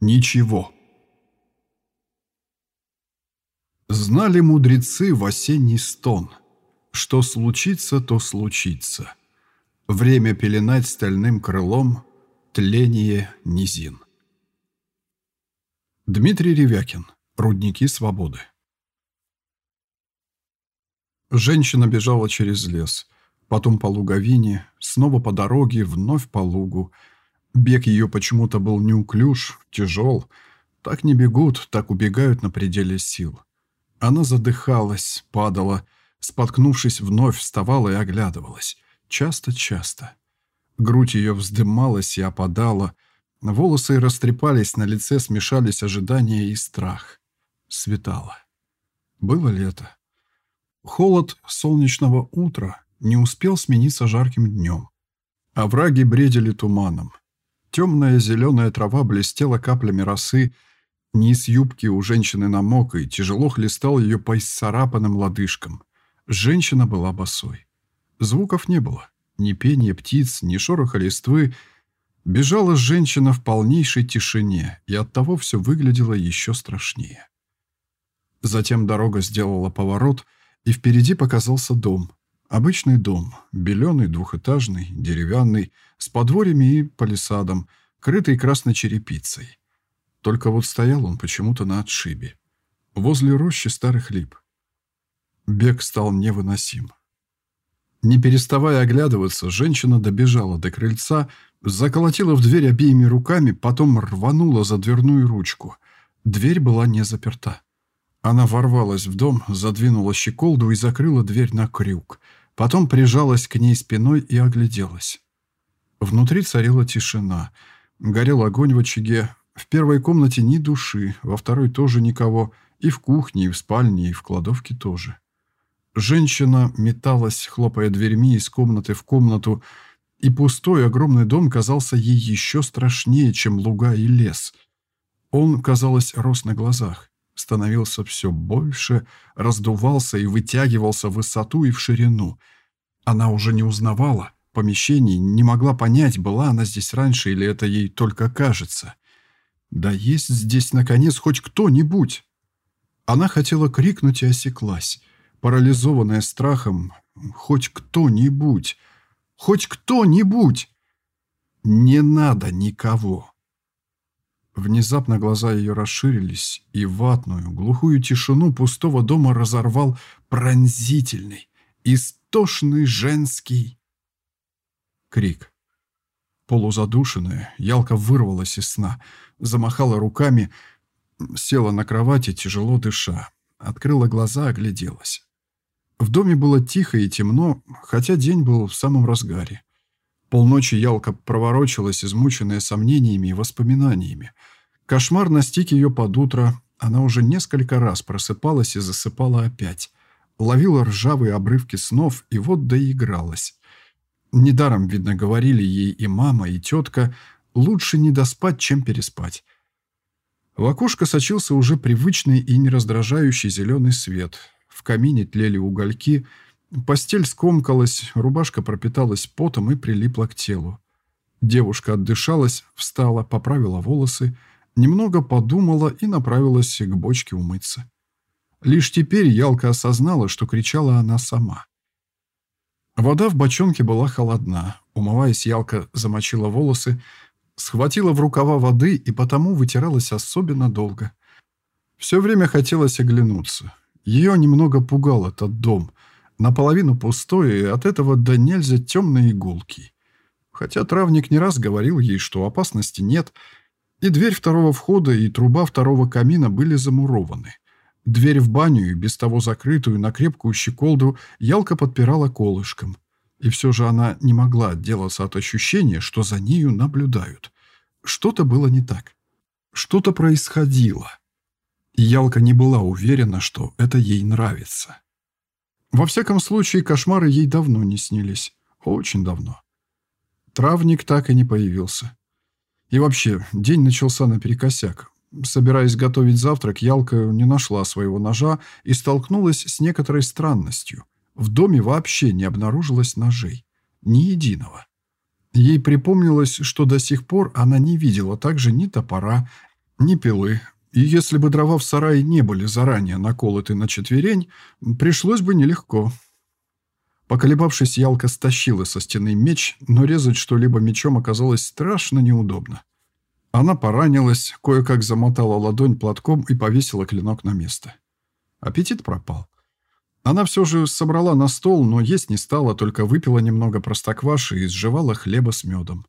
Ничего. Знали мудрецы в осенний стон. Что случится, то случится. Время пеленать стальным крылом тление низин. Дмитрий Ревякин. Рудники свободы. Женщина бежала через лес, потом по луговине, снова по дороге, вновь по лугу. Бег ее почему-то был неуклюж, тяжел. Так не бегут, так убегают на пределе сил. Она задыхалась, падала, споткнувшись, вновь вставала и оглядывалась. Часто-часто. Грудь ее вздымалась и опадала, волосы растрепались, на лице смешались ожидания и страх. Светало. Было лето. Холод солнечного утра не успел смениться жарким днем. Овраги бредили туманом. Темная зеленая трава блестела каплями росы, низ юбки у женщины намок и тяжело хлестал ее по исцарапанным лодыжкам. Женщина была босой. Звуков не было. Ни пения птиц, ни шороха листвы. Бежала женщина в полнейшей тишине, и оттого все выглядело еще страшнее. Затем дорога сделала поворот — и впереди показался дом. Обычный дом, беленый, двухэтажный, деревянный, с подворьями и палисадом, крытый красной черепицей. Только вот стоял он почему-то на отшибе, возле рощи старых лип. Бег стал невыносим. Не переставая оглядываться, женщина добежала до крыльца, заколотила в дверь обеими руками, потом рванула за дверную ручку. Дверь была не заперта. Она ворвалась в дом, задвинула щеколду и закрыла дверь на крюк. Потом прижалась к ней спиной и огляделась. Внутри царила тишина. Горел огонь в очаге. В первой комнате ни души, во второй тоже никого. И в кухне, и в спальне, и в кладовке тоже. Женщина металась, хлопая дверьми из комнаты в комнату, и пустой огромный дом казался ей еще страшнее, чем луга и лес. Он, казалось, рос на глазах становился все больше, раздувался и вытягивался в высоту и в ширину. Она уже не узнавала помещений, не могла понять, была она здесь раньше или это ей только кажется. Да есть здесь, наконец, хоть кто-нибудь. Она хотела крикнуть и осеклась, парализованная страхом. Хоть кто-нибудь, хоть кто-нибудь. Не надо никого. Внезапно глаза ее расширились, и ватную, глухую тишину пустого дома разорвал пронзительный, истошный женский крик. Полузадушенная, Ялка вырвалась из сна, замахала руками, села на кровати, тяжело дыша, открыла глаза, огляделась. В доме было тихо и темно, хотя день был в самом разгаре. Полночи Ялка проворочилась, измученная сомнениями и воспоминаниями. Кошмар настиг ее под утро. Она уже несколько раз просыпалась и засыпала опять. Ловила ржавые обрывки снов и вот доигралась. Недаром, видно, говорили ей и мама, и тетка, лучше не доспать, чем переспать. В окошко сочился уже привычный и нераздражающий зеленый свет. В камине тлели угольки – Постель скомкалась, рубашка пропиталась потом и прилипла к телу. Девушка отдышалась, встала, поправила волосы, немного подумала и направилась к бочке умыться. Лишь теперь Ялка осознала, что кричала она сама. Вода в бочонке была холодна. Умываясь, Ялка замочила волосы, схватила в рукава воды и потому вытиралась особенно долго. Все время хотелось оглянуться. Ее немного пугал этот дом — наполовину пустой и от этого до нельзя темной игулки. Хотя травник не раз говорил ей, что опасности нет, и дверь второго входа, и труба второго камина были замурованы. Дверь в баню, и без того закрытую на крепкую щеколду, Ялка подпирала колышком. И все же она не могла отделаться от ощущения, что за нею наблюдают. Что-то было не так. Что-то происходило. И Ялка не была уверена, что это ей нравится. Во всяком случае, кошмары ей давно не снились. Очень давно. Травник так и не появился. И вообще, день начался наперекосяк. Собираясь готовить завтрак, Ялка не нашла своего ножа и столкнулась с некоторой странностью. В доме вообще не обнаружилось ножей. Ни единого. Ей припомнилось, что до сих пор она не видела также ни топора, Ни пилы. И если бы дрова в сарае не были заранее наколоты на четверень, пришлось бы нелегко. Поколебавшись, Ялка стащила со стены меч, но резать что-либо мечом оказалось страшно неудобно. Она поранилась, кое-как замотала ладонь платком и повесила клинок на место. Аппетит пропал. Она все же собрала на стол, но есть не стала, только выпила немного простокваши и сживала хлеба с медом.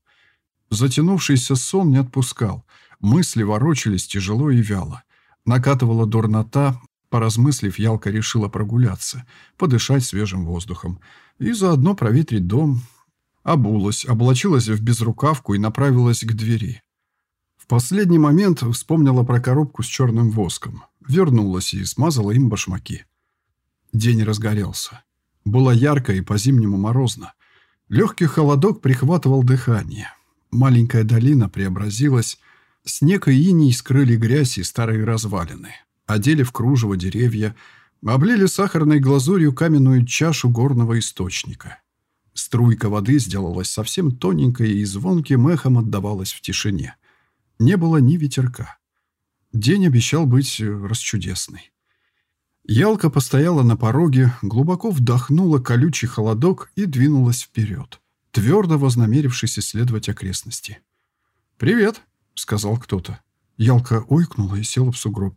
Затянувшийся сон не отпускал. Мысли ворочались тяжело и вяло. Накатывала дурнота, Поразмыслив, Ялка решила прогуляться, подышать свежим воздухом и заодно проветрить дом. Обулась, облачилась в безрукавку и направилась к двери. В последний момент вспомнила про коробку с черным воском. Вернулась и смазала им башмаки. День разгорелся. Было ярко и по-зимнему морозно. Легкий холодок прихватывал дыхание. Маленькая долина преобразилась. Снег и иней скрыли грязь и старые развалины одели в кружево деревья, облили сахарной глазурью каменную чашу горного источника. Струйка воды сделалась совсем тоненькой и звонким эхом отдавалась в тишине. Не было ни ветерка. День обещал быть расчудесный. Ялка постояла на пороге, глубоко вдохнула колючий холодок и двинулась вперед, твердо вознамерившись исследовать окрестности. «Привет», — сказал кто-то. Ялка ойкнула и села в сугроб.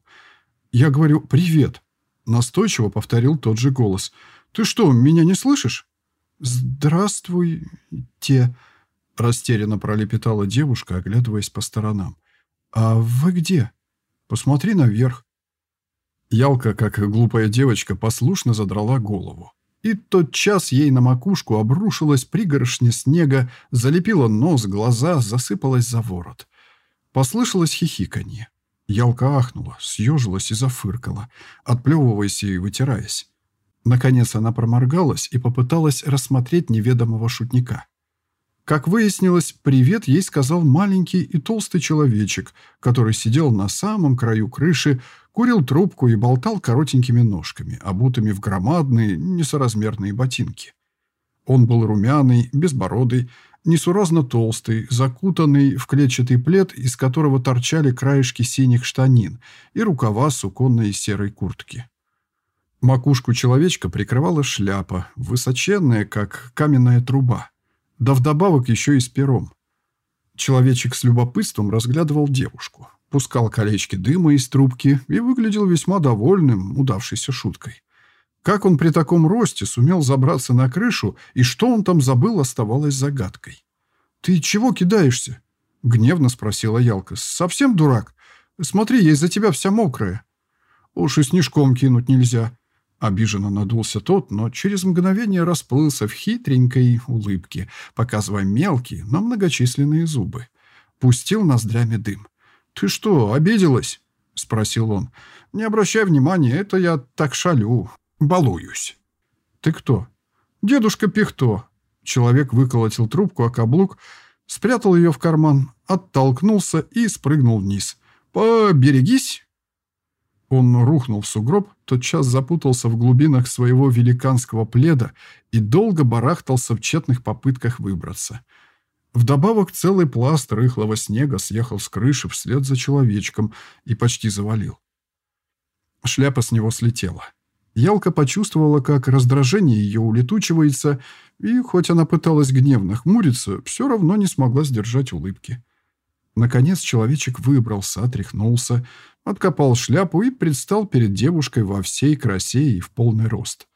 Я говорю «Привет». Настойчиво повторил тот же голос. «Ты что, меня не слышишь?» «Здравствуйте», — растерянно пролепетала девушка, оглядываясь по сторонам. «А вы где? Посмотри наверх». Ялка, как глупая девочка, послушно задрала голову. И тот час ей на макушку обрушилась пригоршня снега, залепила нос, глаза, засыпалась за ворот. Послышалось хихиканье. Ялка ахнула, съежилась и зафыркала, отплевываясь и вытираясь. Наконец она проморгалась и попыталась рассмотреть неведомого шутника. Как выяснилось, привет ей сказал маленький и толстый человечек, который сидел на самом краю крыши, курил трубку и болтал коротенькими ножками, обутыми в громадные, несоразмерные ботинки. Он был румяный, безбородый, несуразно толстый, закутанный в клетчатый плед, из которого торчали краешки синих штанин и рукава суконной серой куртки. Макушку человечка прикрывала шляпа, высоченная, как каменная труба, да вдобавок еще и с пером. Человечек с любопытством разглядывал девушку, пускал колечки дыма из трубки и выглядел весьма довольным удавшейся шуткой. Как он при таком росте сумел забраться на крышу, и что он там забыл, оставалось загадкой. «Ты чего кидаешься?» — гневно спросила Ялка. «Совсем дурак? Смотри, я из-за тебя вся мокрая». «Уж и снежком кинуть нельзя». Обиженно надулся тот, но через мгновение расплылся в хитренькой улыбке, показывая мелкие, но многочисленные зубы. Пустил ноздрями дым. «Ты что, обиделась?» — спросил он. «Не обращай внимания, это я так шалю балуюсь». «Ты кто?» «Дедушка Пихто». Человек выколотил трубку, а каблук спрятал ее в карман, оттолкнулся и спрыгнул вниз. «Поберегись!» Он рухнул в сугроб, тотчас запутался в глубинах своего великанского пледа и долго барахтался в тщетных попытках выбраться. Вдобавок целый пласт рыхлого снега съехал с крыши вслед за человечком и почти завалил. Шляпа с него слетела. Ялка почувствовала, как раздражение ее улетучивается, и, хоть она пыталась гневно хмуриться, все равно не смогла сдержать улыбки. Наконец человечек выбрался, отряхнулся, откопал шляпу и предстал перед девушкой во всей красе и в полный рост.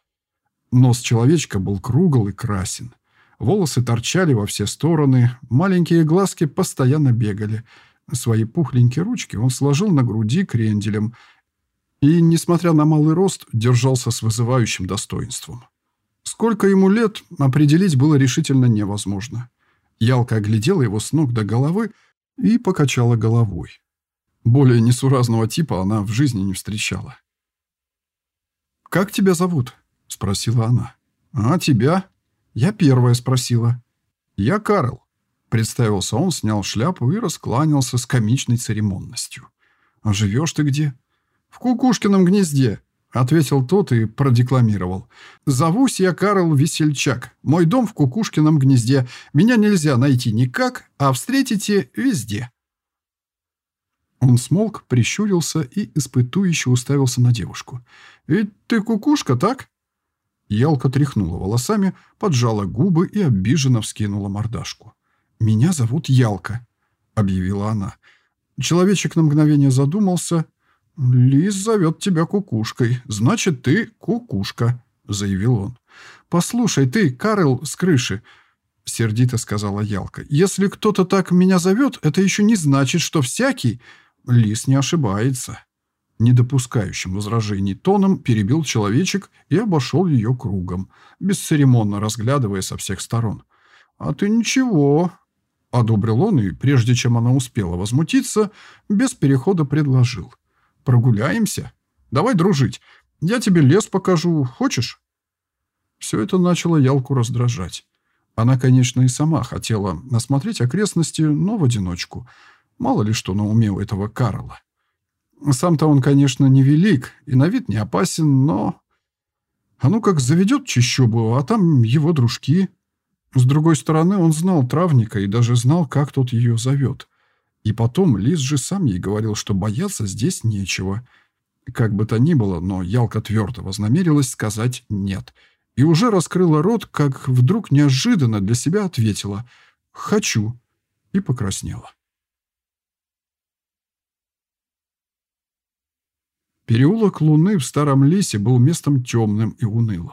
Нос человечка был кругл и красен. Волосы торчали во все стороны, маленькие глазки постоянно бегали. Свои пухленькие ручки он сложил на груди кренделем – и, несмотря на малый рост, держался с вызывающим достоинством. Сколько ему лет, определить было решительно невозможно. Ялка оглядела его с ног до головы и покачала головой. Более несуразного типа она в жизни не встречала. «Как тебя зовут?» — спросила она. «А тебя?» «Я первая спросила». «Я Карл», — представился он, снял шляпу и раскланялся с комичной церемонностью. «А живешь ты где?» «В кукушкином гнезде», — ответил тот и продекламировал. «Зовусь я Карл Весельчак. Мой дом в кукушкином гнезде. Меня нельзя найти никак, а встретите везде». Он смолк, прищурился и испытующе уставился на девушку. «Ведь ты кукушка, так?» Ялка тряхнула волосами, поджала губы и обиженно вскинула мордашку. «Меня зовут Ялка», — объявила она. Человечек на мгновение задумался. «Лис зовет тебя кукушкой. Значит, ты кукушка», — заявил он. «Послушай, ты, Карл с крыши», — сердито сказала Ялка. «Если кто-то так меня зовет, это еще не значит, что всякий...» Лис не ошибается. Недопускающим возражений тоном перебил человечек и обошел ее кругом, бесцеремонно разглядывая со всех сторон. «А ты ничего», — одобрил он, и прежде чем она успела возмутиться, без перехода предложил. «Прогуляемся? Давай дружить. Я тебе лес покажу. Хочешь?» Все это начало Ялку раздражать. Она, конечно, и сама хотела осмотреть окрестности, но в одиночку — Мало ли что на уме у этого Карла. Сам-то он, конечно, невелик и на вид не опасен, но... А ну как заведет чищобу, а там его дружки. С другой стороны, он знал травника и даже знал, как тот ее зовет. И потом Лис же сам ей говорил, что бояться здесь нечего. Как бы то ни было, но Ялка твердо вознамерилась сказать «нет». И уже раскрыла рот, как вдруг неожиданно для себя ответила «хочу» и покраснела. Переулок Луны в Старом лесе был местом темным и унылым.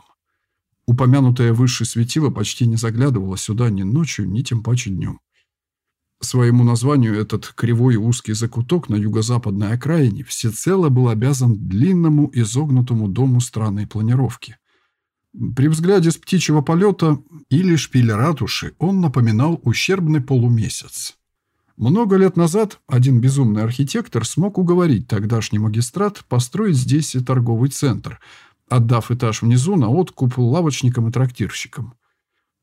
Упомянутое выше светило почти не заглядывало сюда ни ночью, ни тем паче днем. Своему названию этот кривой узкий закуток на юго-западной окраине всецело был обязан длинному изогнутому дому странной планировки. При взгляде с птичьего полета или шпиль ратуши он напоминал ущербный полумесяц. Много лет назад один безумный архитектор смог уговорить тогдашний магистрат построить здесь и торговый центр, отдав этаж внизу на откуп лавочникам и трактирщикам.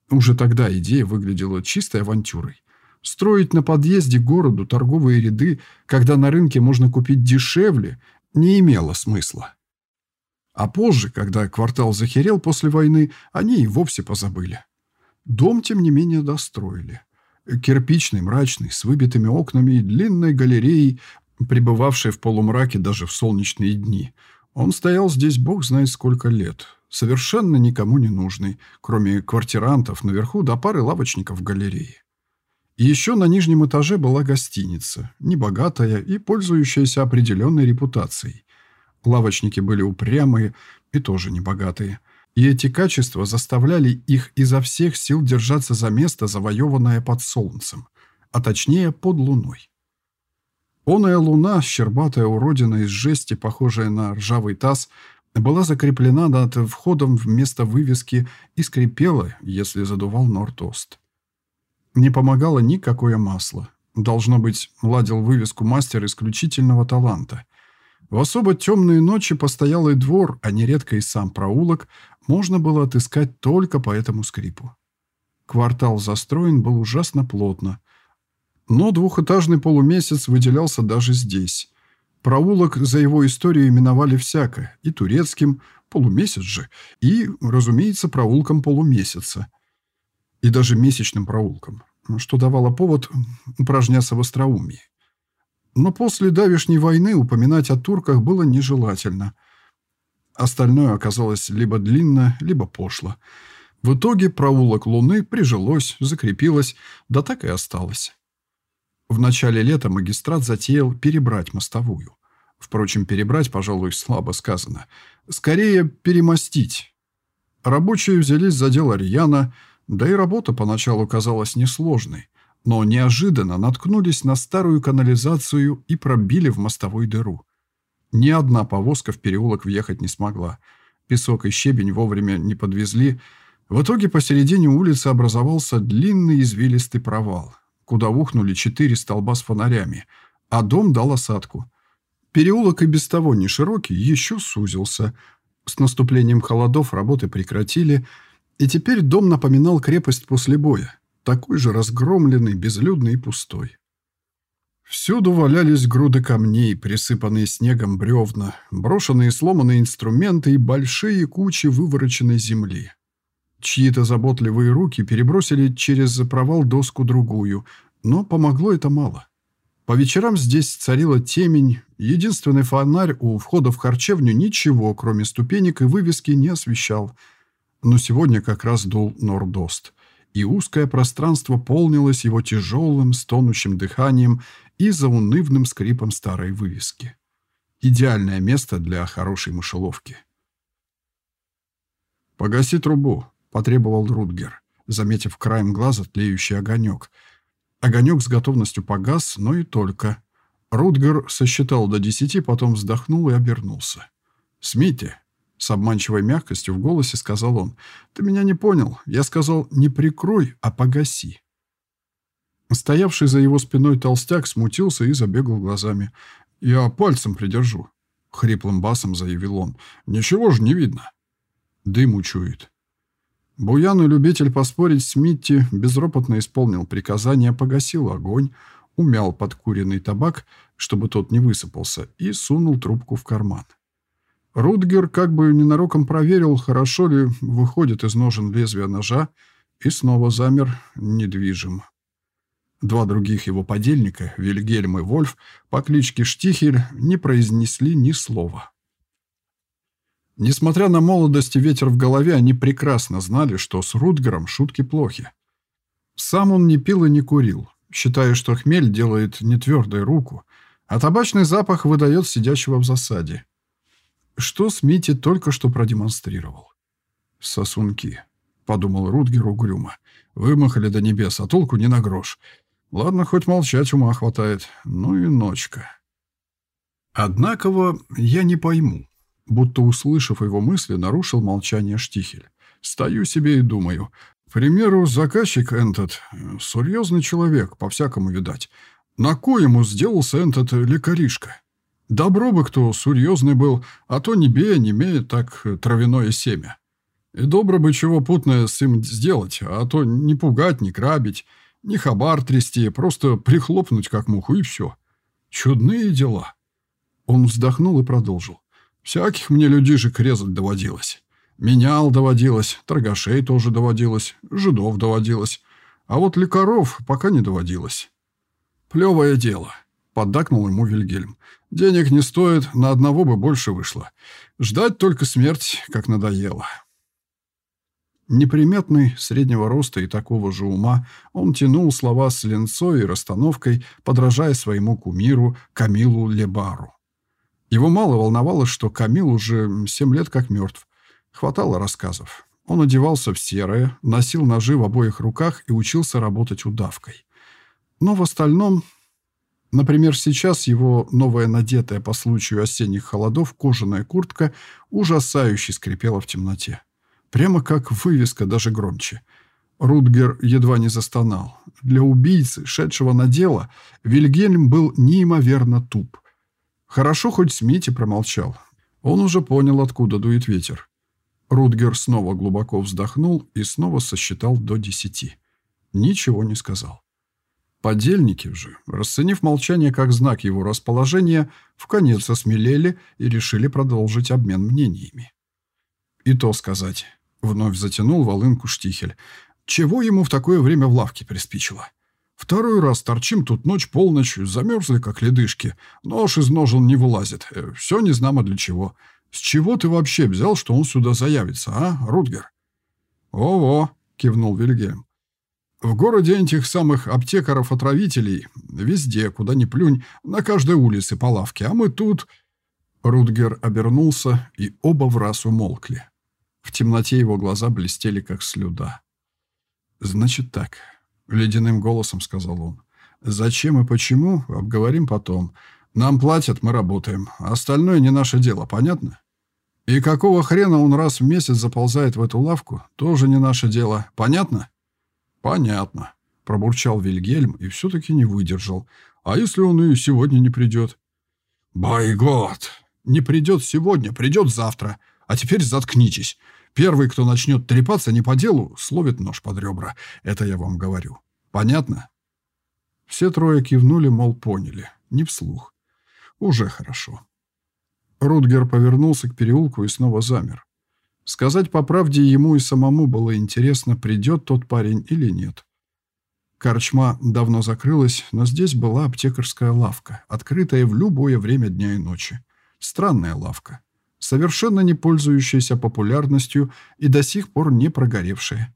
Уже тогда идея выглядела чистой авантюрой. Строить на подъезде городу торговые ряды, когда на рынке можно купить дешевле, не имело смысла. А позже, когда квартал захерел после войны, они и вовсе позабыли. Дом, тем не менее, достроили. Кирпичный, мрачный, с выбитыми окнами и длинной галереей, пребывавшей в полумраке даже в солнечные дни. Он стоял здесь бог знает сколько лет, совершенно никому не нужный, кроме квартирантов наверху до пары лавочников в галерее. Еще на нижнем этаже была гостиница, небогатая и пользующаяся определенной репутацией. Лавочники были упрямые и тоже небогатые – и эти качества заставляли их изо всех сил держаться за место, завоеванное под солнцем, а точнее под луной. Оная луна, щербатая уродина из жести, похожая на ржавый таз, была закреплена над входом вместо вывески и скрипела, если задувал Нортост. Не помогало никакое масло. Должно быть, ладил вывеску мастер исключительного таланта. В особо темные ночи постоялый двор, а нередко и сам проулок, можно было отыскать только по этому скрипу. Квартал застроен был ужасно плотно. Но двухэтажный полумесяц выделялся даже здесь. Проулок за его историей именовали всяко, и турецким, полумесяц же, и, разумеется, проулком полумесяца. И даже месячным проулком, что давало повод упражняться в остроумии. Но после давешней войны упоминать о турках было нежелательно. Остальное оказалось либо длинно, либо пошло. В итоге проулок Луны прижилось, закрепилось, да так и осталось. В начале лета магистрат затеял перебрать мостовую. Впрочем, перебрать, пожалуй, слабо сказано. Скорее, перемостить. Рабочие взялись за дело рьяно, да и работа поначалу казалась несложной но неожиданно наткнулись на старую канализацию и пробили в мостовой дыру. Ни одна повозка в переулок въехать не смогла. Песок и щебень вовремя не подвезли. В итоге посередине улицы образовался длинный извилистый провал, куда ухнули четыре столба с фонарями, а дом дал осадку. Переулок и без того не широкий, еще сузился. С наступлением холодов работы прекратили, и теперь дом напоминал крепость после боя такой же разгромленный, безлюдный и пустой. Всюду валялись груды камней, присыпанные снегом бревна, брошенные сломанные инструменты и большие кучи вывороченной земли. Чьи-то заботливые руки перебросили через провал доску другую, но помогло это мало. По вечерам здесь царила темень, единственный фонарь у входа в харчевню ничего, кроме ступенек и вывески, не освещал. Но сегодня как раз дул нордост, и узкое пространство полнилось его тяжелым, стонущим дыханием и заунывным скрипом старой вывески. Идеальное место для хорошей мышеловки. «Погаси трубу», — потребовал Рутгер, заметив краем глаза тлеющий огонек — Огонек с готовностью погас, но и только. Рутгер сосчитал до десяти, потом вздохнул и обернулся. «Смите!» — с обманчивой мягкостью в голосе сказал он. «Ты меня не понял. Я сказал, не прикрой, а погаси». Стоявший за его спиной толстяк смутился и забегал глазами. «Я пальцем придержу», — хриплым басом заявил он. «Ничего же не видно». Дым учует. Буян, любитель поспорить с Митти, безропотно исполнил приказание, погасил огонь, умял подкуренный табак, чтобы тот не высыпался, и сунул трубку в карман. Рутгер как бы ненароком проверил, хорошо ли выходит из ножен лезвия ножа, и снова замер недвижим. Два других его подельника, Вильгельм и Вольф, по кличке Штихель, не произнесли ни слова. Несмотря на молодость и ветер в голове, они прекрасно знали, что с Рутгером шутки плохи. Сам он не пил и не курил, считая, что хмель делает нетвердой руку, а табачный запах выдает сидящего в засаде. Что Смити только что продемонстрировал. «Сосунки», — подумал Рутгер угрюмо. «Вымахали до небес, а толку не на грош. Ладно, хоть молчать ума хватает. Ну и ночка». «Однако я не пойму, Будто услышав его мысли, нарушил молчание Штихель. «Стою себе и думаю. К примеру, заказчик этот, серьезный человек, по-всякому видать. На кой ему сделался этот лекаришка? Добро бы кто серьезный был, а то не бея, не имеет так травяное семя. И добро бы чего путное с им сделать, а то не пугать, не крабить, не хабар трясти, просто прихлопнуть как муху и все. Чудные дела». Он вздохнул и продолжил. Всяких мне людишек резать доводилось. Менял доводилось, торгашей тоже доводилось, жидов доводилось. А вот лекаров пока не доводилось. Плевое дело, поддакнул ему Вильгельм. Денег не стоит, на одного бы больше вышло. Ждать только смерть, как надоело. Неприметный, среднего роста и такого же ума, он тянул слова с ленцой и расстановкой, подражая своему кумиру Камилу Лебару. Его мало волновало, что Камил уже семь лет как мертв. Хватало рассказов. Он одевался в серое, носил ножи в обоих руках и учился работать удавкой. Но в остальном... Например, сейчас его новая надетая по случаю осенних холодов кожаная куртка ужасающе скрипела в темноте. Прямо как вывеска, даже громче. Рутгер едва не застонал. Для убийцы, шедшего на дело, Вильгельм был неимоверно туп. Хорошо, хоть Смити промолчал. Он уже понял, откуда дует ветер. Рутгер снова глубоко вздохнул и снова сосчитал до десяти. Ничего не сказал. Подельники же, расценив молчание как знак его расположения, в конец осмелели и решили продолжить обмен мнениями. И то сказать, вновь затянул волынку Штихель, чего ему в такое время в лавке приспичило. Второй раз торчим тут ночь-полночь, замерзли, как ледышки. Нож из ножен не вылазит. Э, Все не знамо для чего. С чего ты вообще взял, что он сюда заявится, а, Рутгер? «Ого!» — кивнул Вильгельм. «В городе этих самых аптекаров-отравителей везде, куда ни плюнь, на каждой улице по лавке, а мы тут...» Рутгер обернулся, и оба в раз умолкли. В темноте его глаза блестели, как слюда. «Значит так, Ледяным голосом сказал он. «Зачем и почему, обговорим потом. Нам платят, мы работаем. Остальное не наше дело, понятно? И какого хрена он раз в месяц заползает в эту лавку, тоже не наше дело. Понятно?» «Понятно», — пробурчал Вильгельм и все-таки не выдержал. «А если он и сегодня не придет?» «Байгот! Не придет сегодня, придет завтра. А теперь заткнитесь. Первый, кто начнет трепаться не по делу, словит нож под ребра. Это я вам говорю. Понятно? Все трое кивнули, мол, поняли. Не вслух. Уже хорошо. Рутгер повернулся к переулку и снова замер. Сказать по правде ему и самому было интересно, придет тот парень или нет. Корчма давно закрылась, но здесь была аптекарская лавка, открытая в любое время дня и ночи. Странная лавка, совершенно не пользующаяся популярностью и до сих пор не прогоревшая.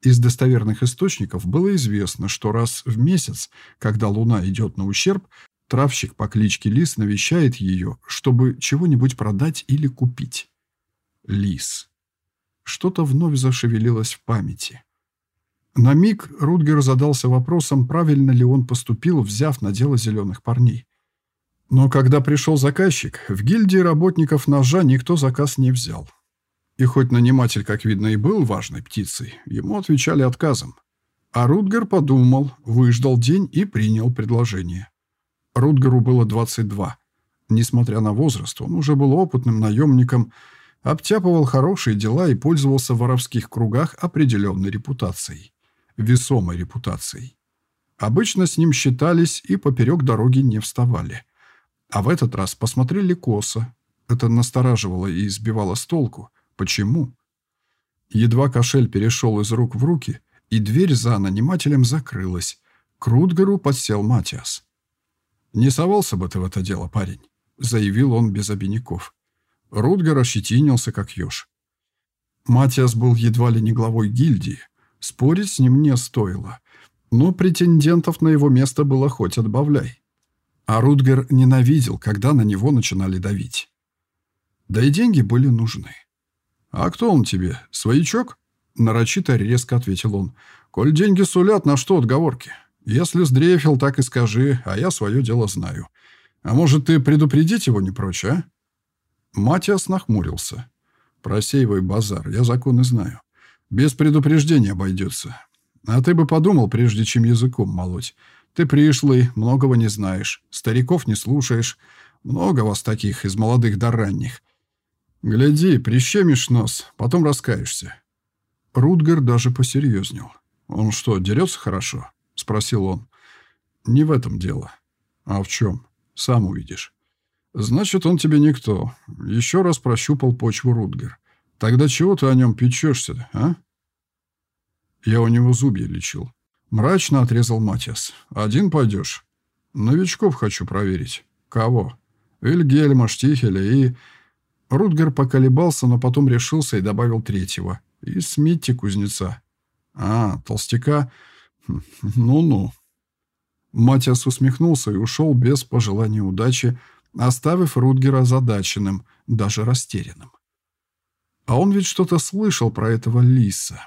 Из достоверных источников было известно, что раз в месяц, когда луна идет на ущерб, травщик по кличке Лис навещает ее, чтобы чего-нибудь продать или купить. Лис. Что-то вновь зашевелилось в памяти. На миг Рутгер задался вопросом, правильно ли он поступил, взяв на дело зеленых парней. Но когда пришел заказчик, в гильдии работников ножа никто заказ не взял. И хоть наниматель, как видно, и был важной птицей, ему отвечали отказом. А Рутгер подумал, выждал день и принял предложение. Рутгеру было 22. Несмотря на возраст, он уже был опытным наемником, обтяпывал хорошие дела и пользовался в воровских кругах определенной репутацией весомой репутацией. Обычно с ним считались и поперек дороги не вставали. А в этот раз посмотрели косо. Это настораживало и избивало с толку. Почему? Едва кошель перешел из рук в руки, и дверь за нанимателем закрылась. К Рутгеру подсел Матиас. «Не совался бы ты в это дело, парень», — заявил он без обиняков. Рутгер ощетинился, как еж. Матиас был едва ли не главой гильдии, Спорить с ним не стоило. Но претендентов на его место было хоть отбавляй. А Рутгер ненавидел, когда на него начинали давить. Да и деньги были нужны. «А кто он тебе? Своячок?» Нарочито резко ответил он. «Коль деньги сулят, на что отговорки? Если сдрефил, так и скажи, а я свое дело знаю. А может, ты предупредить его не прочь, а?» Матиас нахмурился. «Просеивай базар, я законы знаю. Без предупреждения обойдется. А ты бы подумал, прежде чем языком молоть. Ты пришлый, многого не знаешь, стариков не слушаешь. Много вас таких, из молодых до ранних. Гляди, прищемишь нос, потом раскаешься. Рутгер даже посерьезнел. «Он что, дерется хорошо?» — спросил он. «Не в этом дело. А в чем? Сам увидишь». «Значит, он тебе никто». Еще раз прощупал почву Рутгер. Тогда чего ты о нем печешься, а? Я у него зубья лечил. Мрачно отрезал Матиас. Один пойдешь? Новичков хочу проверить. Кого? Вильгельма, Штихеля и... Рутгер поколебался, но потом решился и добавил третьего. И Смитти кузнеца. А, толстяка? Ну-ну. Матиас усмехнулся и ушел без пожелания удачи, оставив Рутгера задаченным, даже растерянным. А он ведь что-то слышал про этого лиса.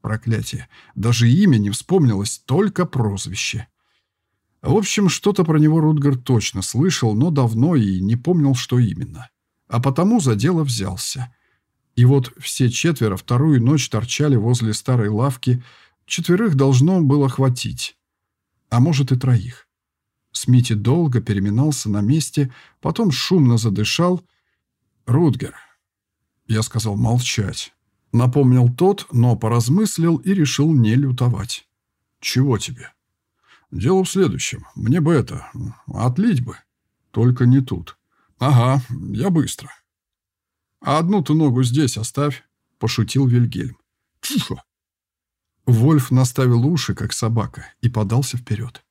Проклятие. Даже имя не вспомнилось, только прозвище. В общем, что-то про него Рутгер точно слышал, но давно и не помнил, что именно. А потому за дело взялся. И вот все четверо вторую ночь торчали возле старой лавки. Четверых должно было хватить. А может и троих. Смити долго переминался на месте, потом шумно задышал. «Рутгер, я сказал молчать. Напомнил тот, но поразмыслил и решил не лютовать. «Чего тебе?» «Дело в следующем. Мне бы это... Отлить бы. Только не тут. Ага, я быстро». «А одну ты ногу здесь оставь», — пошутил Вильгельм. «Тихо!» Вольф наставил уши, как собака, и подался вперед.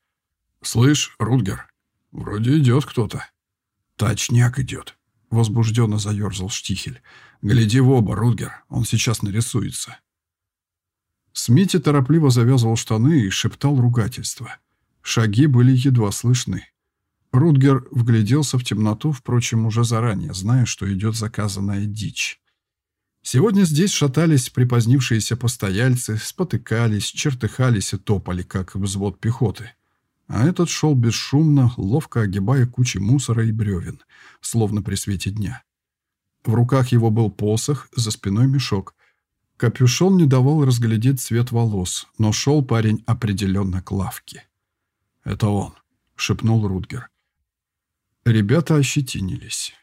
«Слышь, Рутгер, вроде идет кто-то». «Точняк идет», — возбужденно заерзал Штихель. «Гляди в оба, Рутгер, он сейчас нарисуется». Смити торопливо завязывал штаны и шептал ругательство. Шаги были едва слышны. Рутгер вгляделся в темноту, впрочем, уже заранее, зная, что идет заказанная дичь. Сегодня здесь шатались припозднившиеся постояльцы, спотыкались, чертыхались и топали, как взвод пехоты. А этот шел бесшумно, ловко огибая кучи мусора и бревен, словно при свете дня. В руках его был посох, за спиной мешок. Капюшон не давал разглядеть цвет волос, но шел парень определенно к лавке. «Это он», — шепнул Рутгер. Ребята ощетинились.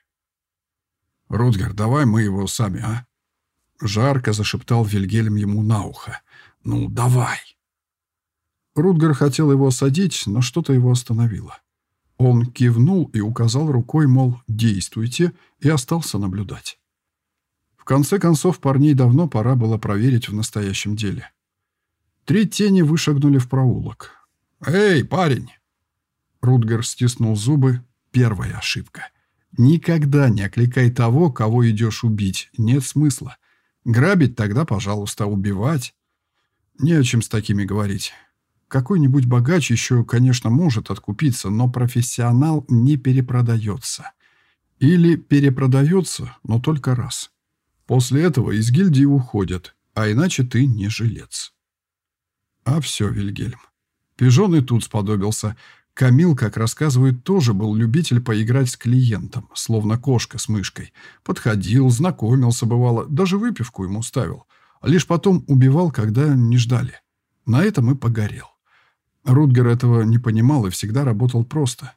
«Рутгер, давай мы его сами, а?» Жарко зашептал Вильгельм ему на ухо. «Ну, давай!» Рутгер хотел его осадить, но что-то его остановило. Он кивнул и указал рукой, мол, действуйте, и остался наблюдать. В конце концов, парней давно пора было проверить в настоящем деле. Три тени вышагнули в проулок. «Эй, парень!» Рутгер стиснул зубы. Первая ошибка. Никогда не окликай того, кого идешь убить. Нет смысла. Грабить тогда, пожалуйста, убивать. Не о чем с такими говорить. Какой-нибудь богач еще, конечно, может откупиться, но профессионал не перепродается. Или перепродается, но только раз. После этого из гильдии уходят, а иначе ты не жилец. А все, Вильгельм. Пижон и тут сподобился. Камил, как рассказывают, тоже был любитель поиграть с клиентом, словно кошка с мышкой. Подходил, знакомился, бывало, даже выпивку ему ставил. Лишь потом убивал, когда не ждали. На этом и погорел. Рутгер этого не понимал и всегда работал просто.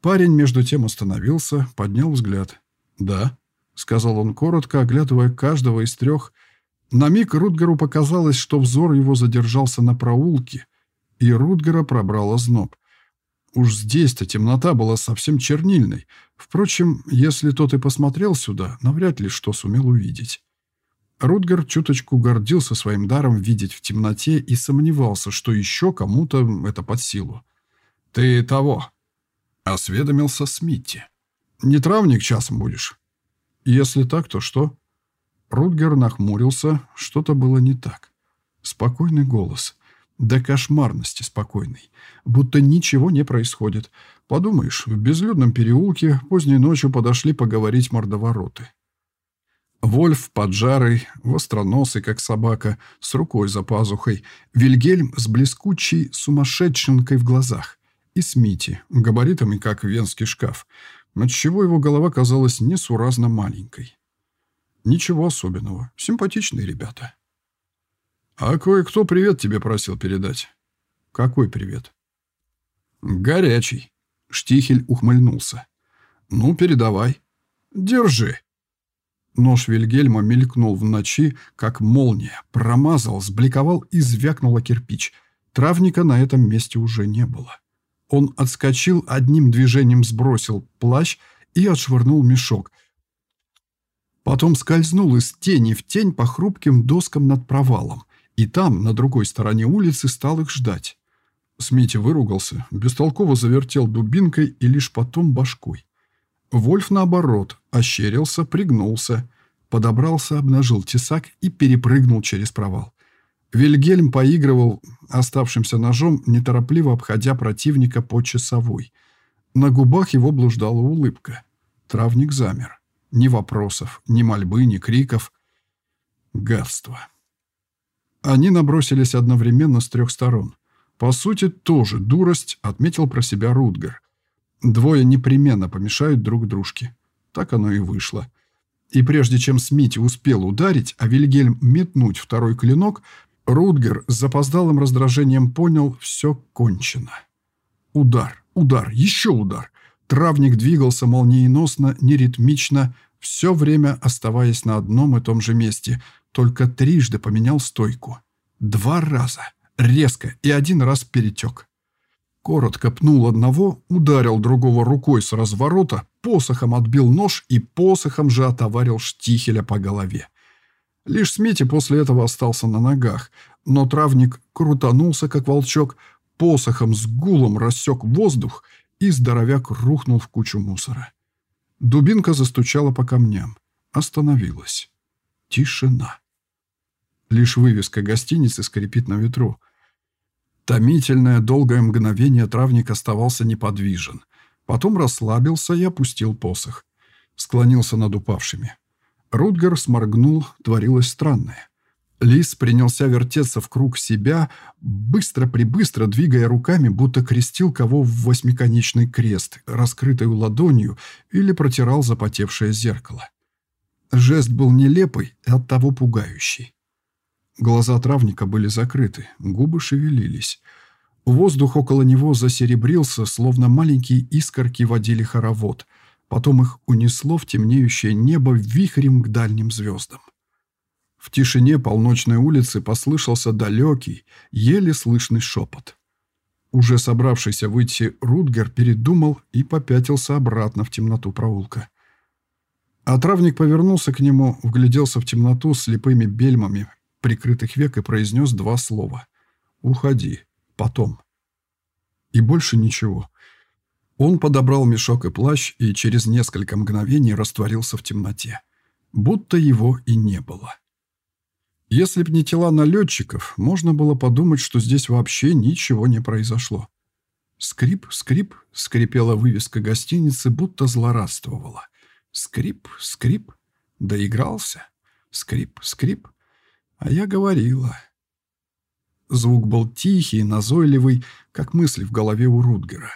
Парень между тем остановился, поднял взгляд. «Да», — сказал он коротко, оглядывая каждого из трех. На миг Рутгеру показалось, что взор его задержался на проулке, и Рутгера пробрало зноб. Уж здесь-то темнота была совсем чернильной. Впрочем, если тот и посмотрел сюда, навряд ли что сумел увидеть. Рутгер чуточку гордился своим даром видеть в темноте и сомневался, что еще кому-то это под силу. «Ты того!» — осведомился Смитти. «Не травник часом будешь?» «Если так, то что?» Рутгер нахмурился, что-то было не так. Спокойный голос. До кошмарности спокойный. Будто ничего не происходит. Подумаешь, в безлюдном переулке поздней ночью подошли поговорить мордовороты. Вольф поджарый, востроносый, как собака, с рукой за пазухой, Вильгельм с блескучей сумасшедшенкой в глазах и Смити, габаритами, как венский шкаф, отчего его голова казалась несуразно маленькой. Ничего особенного, симпатичные ребята. «А кое-кто привет тебе просил передать». «Какой привет?» «Горячий». Штихель ухмыльнулся. «Ну, передавай». «Держи». Нож Вильгельма мелькнул в ночи, как молния, промазал, сбликовал и звякнула кирпич. Травника на этом месте уже не было. Он отскочил, одним движением сбросил плащ и отшвырнул мешок. Потом скользнул из тени в тень по хрупким доскам над провалом. И там, на другой стороне улицы, стал их ждать. Смити выругался, бестолково завертел дубинкой и лишь потом башкой. Вольф, наоборот, ощерился, пригнулся, подобрался, обнажил тесак и перепрыгнул через провал. Вильгельм поигрывал оставшимся ножом, неторопливо обходя противника по часовой. На губах его блуждала улыбка. Травник замер. Ни вопросов, ни мольбы, ни криков. Гадство. Они набросились одновременно с трех сторон. По сути, тоже дурость, отметил про себя Рутгер. Двое непременно помешают друг дружке. Так оно и вышло. И прежде чем Смити успел ударить, а Вильгельм метнуть второй клинок, Рутгер с запоздалым раздражением понял – все кончено. Удар, удар, еще удар. Травник двигался молниеносно, неритмично, все время оставаясь на одном и том же месте, только трижды поменял стойку. Два раза. Резко и один раз перетек. Коротко пнул одного, ударил другого рукой с разворота, посохом отбил нож и посохом же отоварил штихеля по голове. Лишь Смити после этого остался на ногах, но травник крутанулся, как волчок, посохом с гулом рассек воздух, и здоровяк рухнул в кучу мусора. Дубинка застучала по камням. Остановилась. Тишина. Лишь вывеска гостиницы скрипит на ветру. Томительное долгое мгновение травник оставался неподвижен. Потом расслабился и опустил посох. Склонился над упавшими. Рутгер сморгнул, творилось странное. Лис принялся вертеться в круг себя, быстро-прибыстро двигая руками, будто крестил кого в восьмиконечный крест, раскрытой ладонью, или протирал запотевшее зеркало. Жест был нелепый и оттого пугающий. Глаза травника были закрыты, губы шевелились. Воздух около него засеребрился, словно маленькие искорки водили хоровод. Потом их унесло в темнеющее небо вихрем к дальним звездам. В тишине полночной улицы послышался далекий, еле слышный шепот. Уже собравшийся выйти Рутгер передумал и попятился обратно в темноту проулка. А травник повернулся к нему, вгляделся в темноту слепыми бельмами, прикрытых век и произнес два слова. Уходи. Потом. И больше ничего. Он подобрал мешок и плащ и через несколько мгновений растворился в темноте. Будто его и не было. Если б не тела налетчиков, можно было подумать, что здесь вообще ничего не произошло. Скрип, скрип, скрипела вывеска гостиницы, будто злорадствовала. Скрип, скрип, доигрался. Скрип, скрип. А я говорила. Звук был тихий, назойливый, как мысли в голове у Рутгера.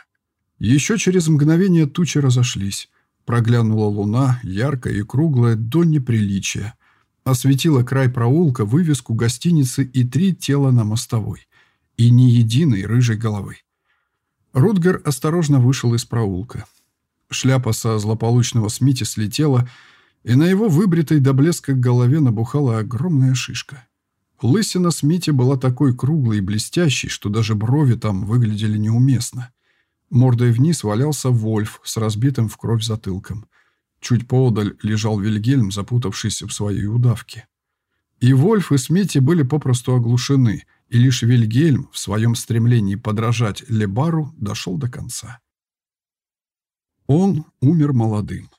Еще через мгновение тучи разошлись. Проглянула луна, яркая и круглая, до неприличия. Осветила край проулка, вывеску гостиницы и три тела на мостовой. И ни единой рыжей головы. Рутгер осторожно вышел из проулка. Шляпа со злополучного Смити слетела, и на его выбритой до блеска голове набухала огромная шишка. Лысина Смити была такой круглой и блестящей, что даже брови там выглядели неуместно. Мордой вниз валялся Вольф с разбитым в кровь затылком. Чуть поодаль лежал Вильгельм, запутавшийся в своей удавке. И Вольф, и Смити были попросту оглушены, и лишь Вильгельм в своем стремлении подражать Лебару дошел до конца. Он умер молодым.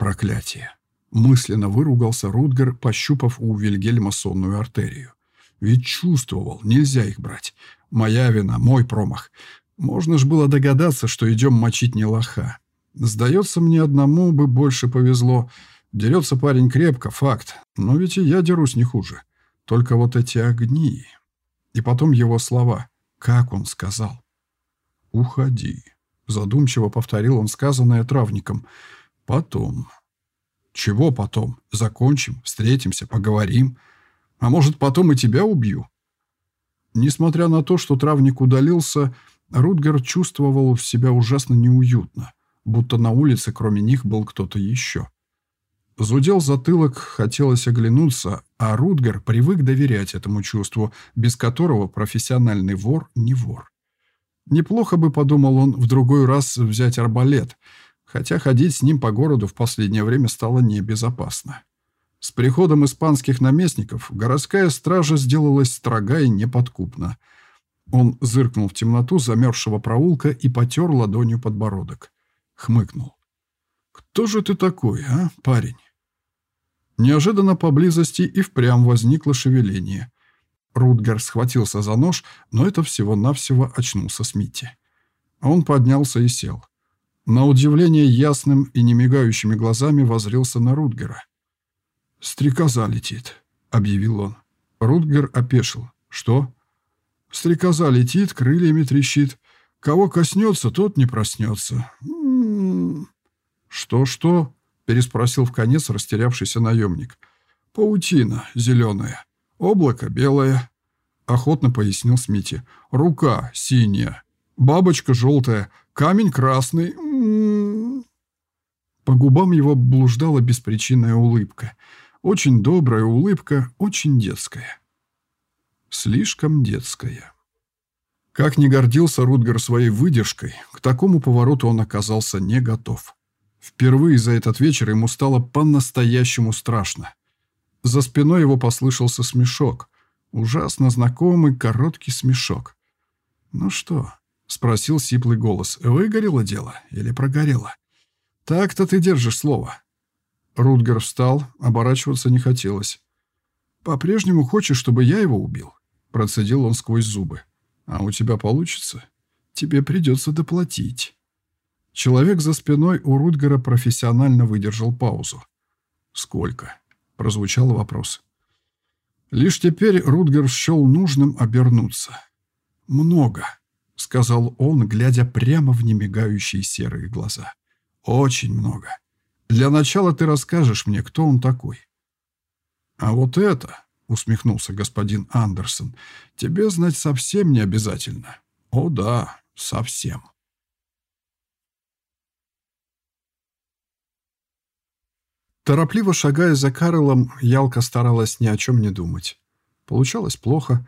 Проклятие. Мысленно выругался Рутгер, пощупав у Вильгельма сонную артерию. Ведь чувствовал, нельзя их брать. Моя вина, мой промах. Можно ж было догадаться, что идем мочить не лоха. Сдается мне одному бы больше повезло. Дерется парень крепко, факт. Но ведь и я дерусь не хуже. Только вот эти огни. И потом его слова. Как он сказал? «Уходи», — задумчиво повторил он сказанное травником. «Потом». Чего потом? Закончим, встретимся, поговорим. А может, потом и тебя убью?» Несмотря на то, что травник удалился, Рутгер чувствовал себя ужасно неуютно, будто на улице кроме них был кто-то еще. Зудел затылок, хотелось оглянуться, а Рутгер привык доверять этому чувству, без которого профессиональный вор не вор. Неплохо бы, подумал он, в другой раз взять арбалет — хотя ходить с ним по городу в последнее время стало небезопасно. С приходом испанских наместников городская стража сделалась строга и неподкупна. Он зыркнул в темноту замерзшего проулка и потер ладонью подбородок. Хмыкнул. «Кто же ты такой, а, парень?» Неожиданно поблизости и впрямь возникло шевеление. Рутгер схватился за нож, но это всего-навсего очнулся Смитти. Он поднялся и сел. На удивление ясным и немигающими глазами возрился на Рутгера. «Стрекоза летит», — объявил он. Рутгер опешил. «Что?» «Стрекоза летит, крыльями трещит. Кого коснется, тот не проснется». «М-м-м». «Что-что?» — переспросил в конец растерявшийся наемник. «Паутина зеленая, облако белое», — охотно пояснил Смити. «Рука синяя, бабочка желтая, камень красный, по губам его блуждала беспричинная улыбка. Очень добрая улыбка, очень детская. Слишком детская. Как не гордился Рутгер своей выдержкой, к такому повороту он оказался не готов. Впервые за этот вечер ему стало по-настоящему страшно. За спиной его послышался смешок. Ужасно знакомый короткий смешок. «Ну что?» — спросил сиплый голос. «Выгорело дело или прогорело?» «Так-то ты держишь слово». Рутгер встал, оборачиваться не хотелось. «По-прежнему хочешь, чтобы я его убил?» Процедил он сквозь зубы. «А у тебя получится? Тебе придется доплатить». Человек за спиной у Рутгера профессионально выдержал паузу. «Сколько?» – прозвучал вопрос. Лишь теперь Рутгер счел нужным обернуться. «Много», — сказал он, глядя прямо в немигающие серые глаза. Очень много. Для начала ты расскажешь мне, кто он такой. А вот это, усмехнулся господин Андерсон, тебе знать совсем не обязательно. О да, совсем. Торопливо шагая за Карлом, Ялка старалась ни о чем не думать. Получалось плохо.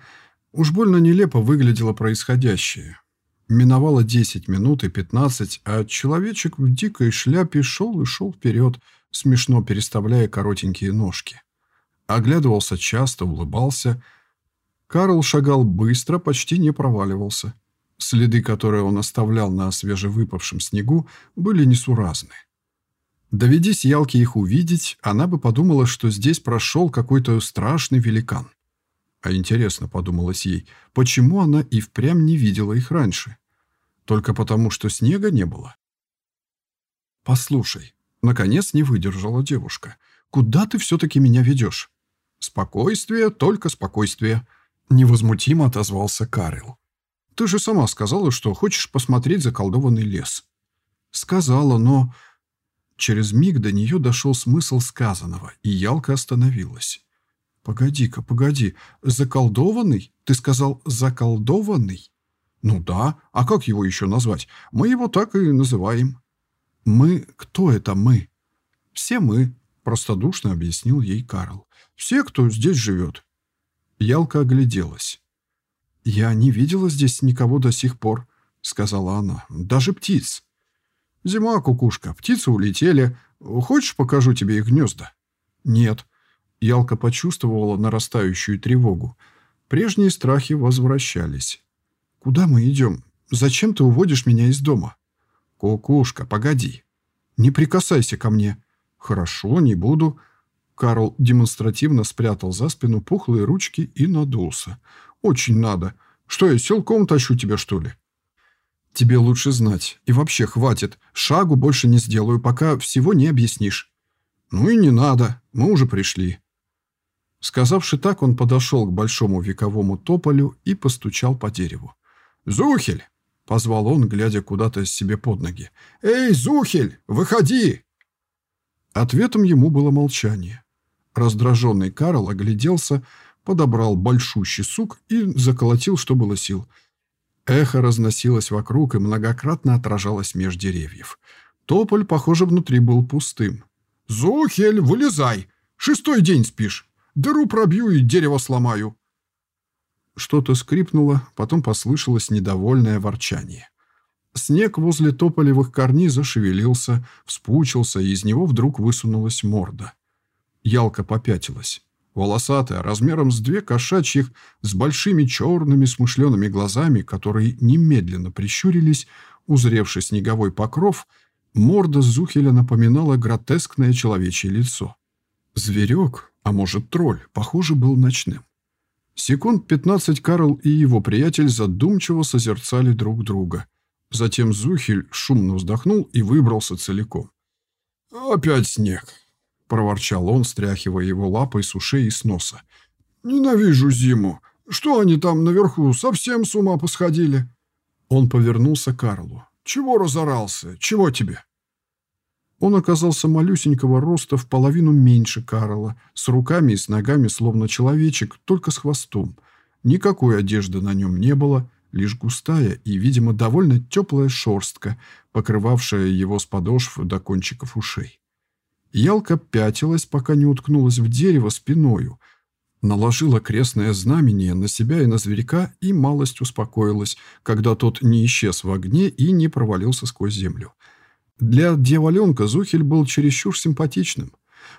Уж больно нелепо выглядело происходящее. Миновало 10 минут и 15, а человечек в дикой шляпе шел и шел вперед, смешно переставляя коротенькие ножки. Оглядывался часто, улыбался. Карл шагал быстро, почти не проваливался. Следы, которые он оставлял на свежевыпавшем снегу, были несуразны. Доведись Ялке их увидеть, она бы подумала, что здесь прошел какой-то страшный великан. А интересно, подумалось ей, почему она и впрямь не видела их раньше? Только потому, что снега не было? «Послушай», — наконец не выдержала девушка, — «куда ты все-таки меня ведешь?» «Спокойствие, только спокойствие», — невозмутимо отозвался Карел. «Ты же сама сказала, что хочешь посмотреть заколдованный лес». «Сказала, но...» Через миг до нее дошел смысл сказанного, и Ялка остановилась. «Погоди-ка, погоди, заколдованный? Ты сказал «заколдованный»?» «Ну да, а как его еще назвать? Мы его так и называем». «Мы? Кто это мы?» «Все мы», — простодушно объяснил ей Карл. «Все, кто здесь живет». Ялка огляделась. «Я не видела здесь никого до сих пор», — сказала она. «Даже птиц». «Зима, кукушка, птицы улетели. Хочешь, покажу тебе их гнезда?» «Нет». Ялка почувствовала нарастающую тревогу. Прежние страхи возвращались. «Куда мы идем? Зачем ты уводишь меня из дома?» «Кукушка, погоди». «Не прикасайся ко мне». «Хорошо, не буду». Карл демонстративно спрятал за спину пухлые ручки и надулся. «Очень надо. Что, я силком тащу тебя, что ли?» «Тебе лучше знать. И вообще, хватит. Шагу больше не сделаю, пока всего не объяснишь». «Ну и не надо. Мы уже пришли». Сказавши так, он подошел к большому вековому тополю и постучал по дереву. «Зухель!» — позвал он, глядя куда-то себе под ноги. «Эй, Зухель, выходи!» Ответом ему было молчание. Раздраженный Карл огляделся, подобрал большущий сук и заколотил, что было сил. Эхо разносилось вокруг и многократно отражалось меж деревьев. Тополь, похоже, внутри был пустым. «Зухель, вылезай! Шестой день спишь! Дыру пробью и дерево сломаю!» Что-то скрипнуло, потом послышалось недовольное ворчание. Снег возле тополевых корней зашевелился, вспучился, и из него вдруг высунулась морда. Ялка попятилась. Волосатая, размером с две кошачьих, с большими черными смышленными глазами, которые немедленно прищурились, узревший снеговой покров, морда Зухеля напоминала гротескное человечье лицо. Зверек, а может тролль, похоже, был ночным. Секунд пятнадцать Карл и его приятель задумчиво созерцали друг друга. Затем Зухель шумно вздохнул и выбрался целиком. «Опять снег», — проворчал он, стряхивая его лапой с ушей и с носа. «Ненавижу зиму. Что они там наверху, совсем с ума посходили?» Он повернулся к Карлу. «Чего разорался? Чего тебе?» Он оказался малюсенького роста в половину меньше Карла, с руками и с ногами, словно человечек, только с хвостом. Никакой одежды на нем не было, лишь густая и, видимо, довольно теплая шерстка, покрывавшая его с подошв до кончиков ушей. Ялка пятилась, пока не уткнулась в дерево спиною, наложила крестное знамение на себя и на зверька и малость успокоилась, когда тот не исчез в огне и не провалился сквозь землю. Для дьяволенка Зухель был чересчур симпатичным.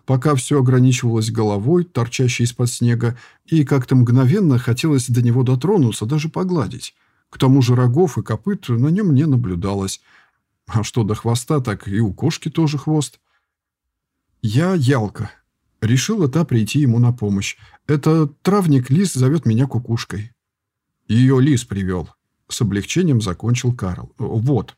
Пока все ограничивалось головой, торчащей из-под снега, и как-то мгновенно хотелось до него дотронуться, даже погладить. К тому же рогов и копыт на нем не наблюдалось. А что до хвоста, так и у кошки тоже хвост. «Я Ялка». Решила та прийти ему на помощь. «Это травник Лис зовет меня кукушкой». «Ее Лис привел». С облегчением закончил Карл. «Вот».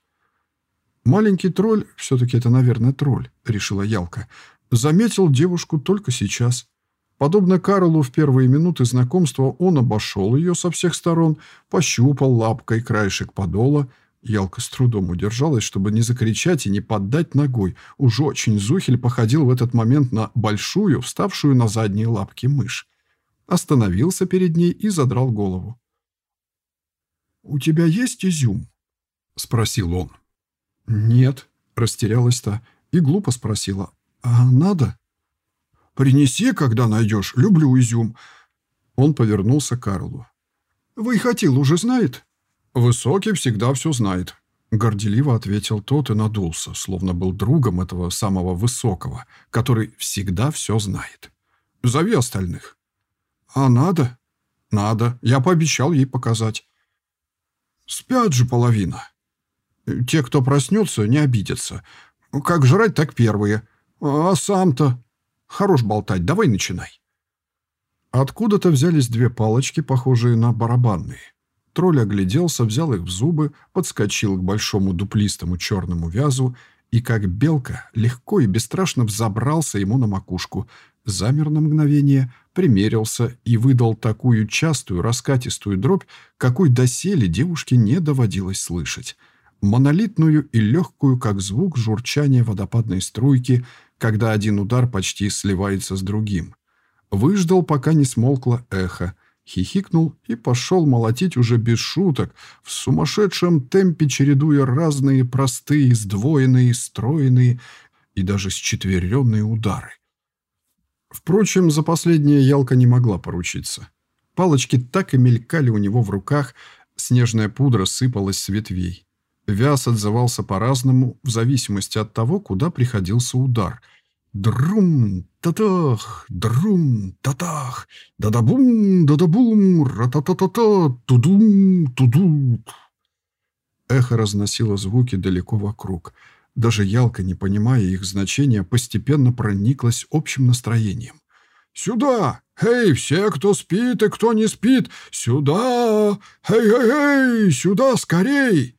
Маленький тролль, все-таки это, наверное, тролль, решила Ялка, заметил девушку только сейчас. Подобно Карлу в первые минуты знакомства, он обошел ее со всех сторон, пощупал лапкой краешек подола. Ялка с трудом удержалась, чтобы не закричать и не поддать ногой. Уж очень Зухель походил в этот момент на большую, вставшую на задние лапки мышь. Остановился перед ней и задрал голову. «У тебя есть изюм?» — спросил он. «Нет», — растерялась та и глупо спросила. «А надо?» «Принеси, когда найдешь. Люблю изюм». Он повернулся к Карлу. «Войхотил уже знает?» «Высокий всегда все знает», — горделиво ответил тот и надулся, словно был другом этого самого высокого, который всегда все знает. «Зови остальных». «А надо?» Надо. Я пообещал ей показать. Спят же половина. Те, кто проснется, не обидятся. Как жрать, так первые. А сам-то... Хорош болтать, давай начинай. Откуда-то взялись две палочки, похожие на барабанные. Тролль огляделся, взял их в зубы, подскочил к большому дуплистому черному вязу и, как белка, легко и бесстрашно взобрался ему на макушку, замер на мгновение, примерился и выдал такую частую раскатистую дробь, какой доселе девушке не доводилось слышать. Монолитную и легкую, как звук журчания водопадной струйки, когда один удар почти сливается с другим. Выждал, пока не смолкло эхо, хихикнул и пошел молотить уже без шуток, в сумасшедшем темпе чередуя разные простые, сдвоенные, стройные и даже счетверенные удары. Впрочем, за последнее Ялка не могла поручиться. Палочки так и мелькали у него в руках, снежная пудра сыпалась с ветвей. Вяз отзывался по-разному, в зависимости от того, куда приходился удар. Друм, татах, друм, татах, да-да-бум, да-да-бум, ра-та-та-та-та, тудум, туду. Эхо разносило звуки далеко вокруг — даже Ялка, не понимая их значения, постепенно прониклась общим настроением. «Сюда! Эй, все, кто спит и кто не спит! Сюда! Эй-эй-эй! Сюда, скорей!»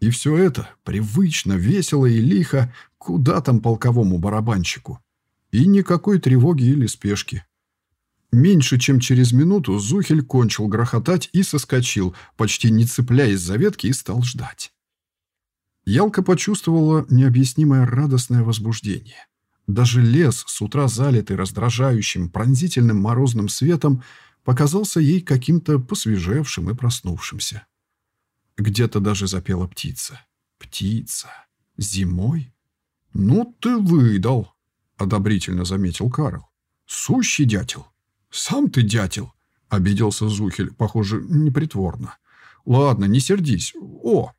И все это привычно, весело и лихо, куда там полковому барабанщику. И никакой тревоги или спешки. Меньше чем через минуту Зухель кончил грохотать и соскочил, почти не цепляясь за ветки, и стал ждать. Ялка почувствовала необъяснимое радостное возбуждение. Даже лес, с утра залитый раздражающим, пронзительным морозным светом, показался ей каким-то посвежевшим и проснувшимся. Где-то даже запела птица. «Птица? Зимой?» «Ну ты выдал», — одобрительно заметил Карл. «Сущий дятел». «Сам ты дятел», — обиделся Зухель, похоже, непритворно. «Ладно, не сердись. О,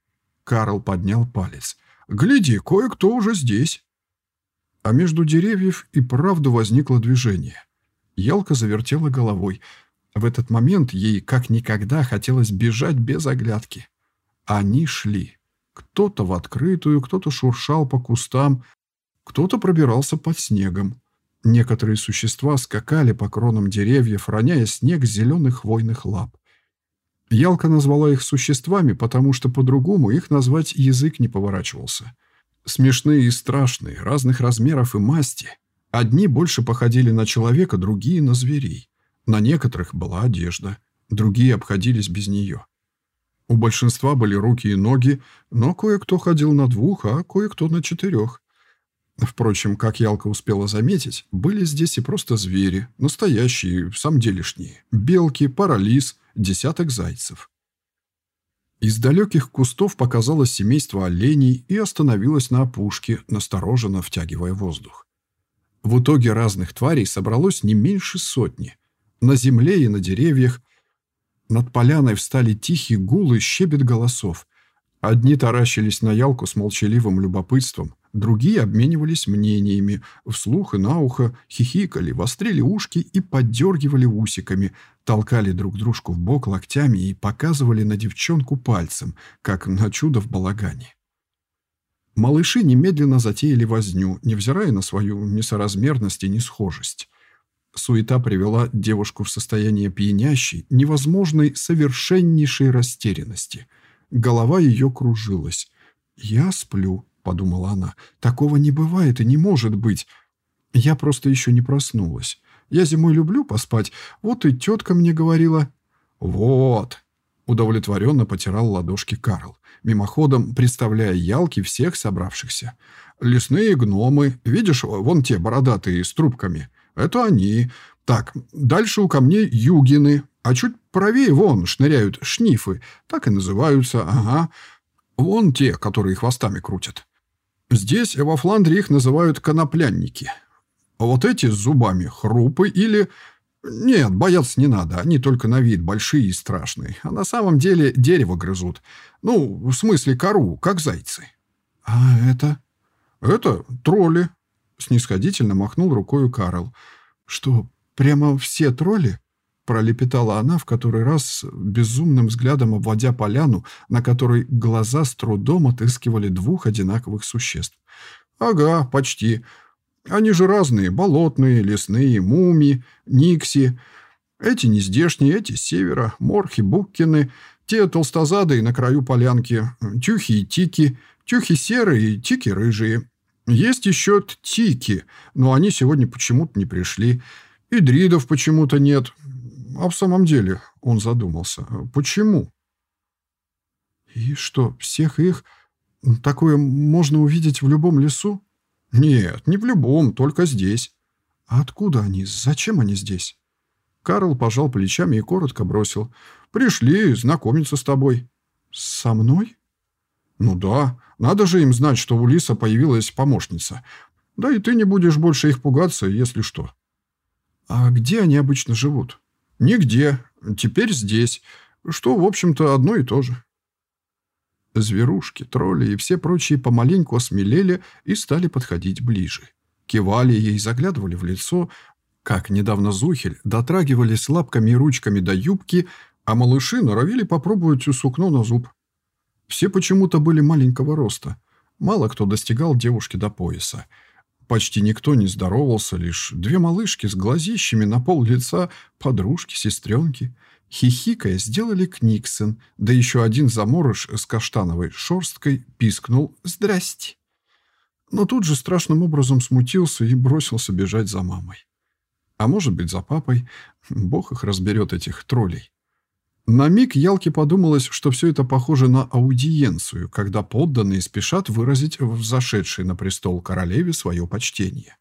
Карл поднял палец. «Гляди, кое-кто уже здесь». А между деревьев и правду возникло движение. Ялка завертела головой. В этот момент ей как никогда хотелось бежать без оглядки. Они шли. Кто-то в открытую, кто-то шуршал по кустам, кто-то пробирался под снегом. Некоторые существа скакали по кронам деревьев, роняя снег с зеленых хвойных лап. Ялка назвала их существами, потому что по-другому их назвать язык не поворачивался. Смешные и страшные, разных размеров и масти. Одни больше походили на человека, другие — на зверей. На некоторых была одежда, другие обходились без нее. У большинства были руки и ноги, но кое-кто ходил на двух, а кое-кто на четырех. Впрочем, как Ялка успела заметить, были здесь и просто звери, настоящие, самделишние. Белки, паралис, десяток зайцев. Из далеких кустов показалось семейство оленей и остановилось на опушке, настороженно втягивая воздух. В итоге разных тварей собралось не меньше сотни. На земле и на деревьях. Над поляной встали тихие гулы щебет голосов. Одни таращились на ялку с молчаливым любопытством, Другие обменивались мнениями, вслух и на ухо, хихикали, вострили ушки и поддергивали усиками, толкали друг дружку в бок локтями и показывали на девчонку пальцем, как на чудо в балагане. Малыши немедленно затеяли возню, невзирая на свою несоразмерность и несхожесть. Суета привела девушку в состояние пьянящей, невозможной, совершеннейшей растерянности. Голова ее кружилась. «Я сплю», — подумала она. «Такого не бывает и не может быть. Я просто еще не проснулась. Я зимой люблю поспать. Вот и тетка мне говорила». «Вот», — удовлетворенно потирал ладошки Карл, мимоходом представляя ялки всех собравшихся. «Лесные гномы. Видишь, вон те бородатые с трубками. Это они. Так, дальше у камней югины. А чуть правее вон шныряют шнифы. Так и называются, ага. Вон те, которые хвостами крутят. Здесь, во Фландре, их называют коноплянники. А вот эти с зубами хрупы или... Нет, бояться не надо, они только на вид большие и страшные, а на самом деле дерево грызут. Ну, в смысле кору, как зайцы. А это? Это тролли, снисходительно махнул рукой Карл. Что, прямо все тролли? пролепетала она в который раз, безумным взглядом обводя поляну, на которой глаза с трудом отыскивали двух одинаковых существ. «Ага, почти. Они же разные, болотные, лесные, муми, никси. Эти не здешние, эти с севера, морхи, буккины, те толстозадые на краю полянки, тюхи и тики, тюхи серые и тики рыжие. Есть еще тики, но они сегодня почему-то не пришли. И дридов почему-то нет. А в самом деле, он задумался, почему? И что, всех их такое можно увидеть в любом лесу? Нет, не в любом, только здесь. А откуда они? Зачем они здесь? Карл пожал плечами и коротко бросил. «Пришли знакомиться с тобой». «Со мной?» «Ну да. Надо же им знать, что у Лиса появилась помощница. Да и ты не будешь больше их пугаться, если что». «А где они обычно живут?» «Нигде. Теперь здесь. Что, в общем-то, одно и то же». Зверушки, тролли и все прочие помаленьку осмелели и стали подходить ближе. Кивали ей, заглядывали в лицо, как недавно Зухель, дотрагивались лапками и ручками до юбки, а малыши норовили попробовать сукно на зуб. Все почему-то были маленького роста. Мало кто достигал девушки до пояса. Почти никто не здоровался, лишь две малышки с глазищами на пол лица, подружки, сестренки. Хихикая, сделали книксон, да еще один заморыш с каштановой шерсткой пискнул «Здрасте». Но тут же страшным образом смутился и бросился бежать за мамой. А может быть, за папой. Бог их разберет, этих троллей. На миг Ялке подумалось, что все это похоже на аудиенцию, когда подданные спешат выразить в зашедшей на престол королеве свое почтение.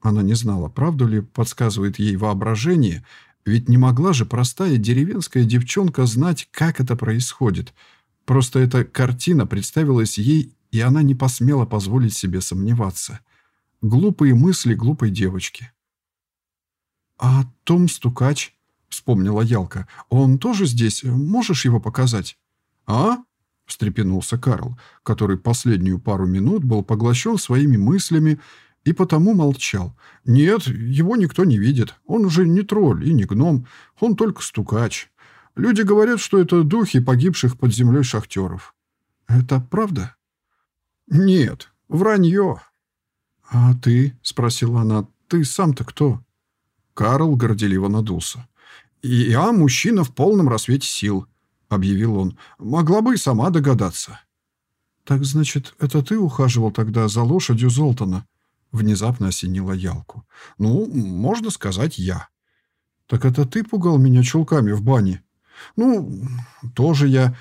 Она не знала, правду ли подсказывает ей воображение, ведь не могла же простая деревенская девчонка знать, как это происходит. Просто эта картина представилась ей, и она не посмела позволить себе сомневаться. Глупые мысли глупой девочки. «А Том Стукач?» — вспомнила Ялка. «Он тоже здесь? Можешь его показать?» «А?» — встрепенулся Карл, который последнюю пару минут был поглощен своими мыслями и потому молчал. «Нет, его никто не видит. Он уже не тролль и не гном. Он только стукач. Люди говорят, что это духи погибших под землей шахтеров». «Это правда?» «Нет, вранье». «А ты?» — спросила она. «Ты сам-то кто?» Карл горделиво надулся. «Я мужчина в полном рассвете сил», — объявил он. «Могла бы и сама догадаться». «Так, значит, это ты ухаживал тогда за лошадью Золтана?» Внезапно осенила Ялку. «Ну, можно сказать, я». «Так это ты пугал меня чулками в бане?» «Ну, тоже я...»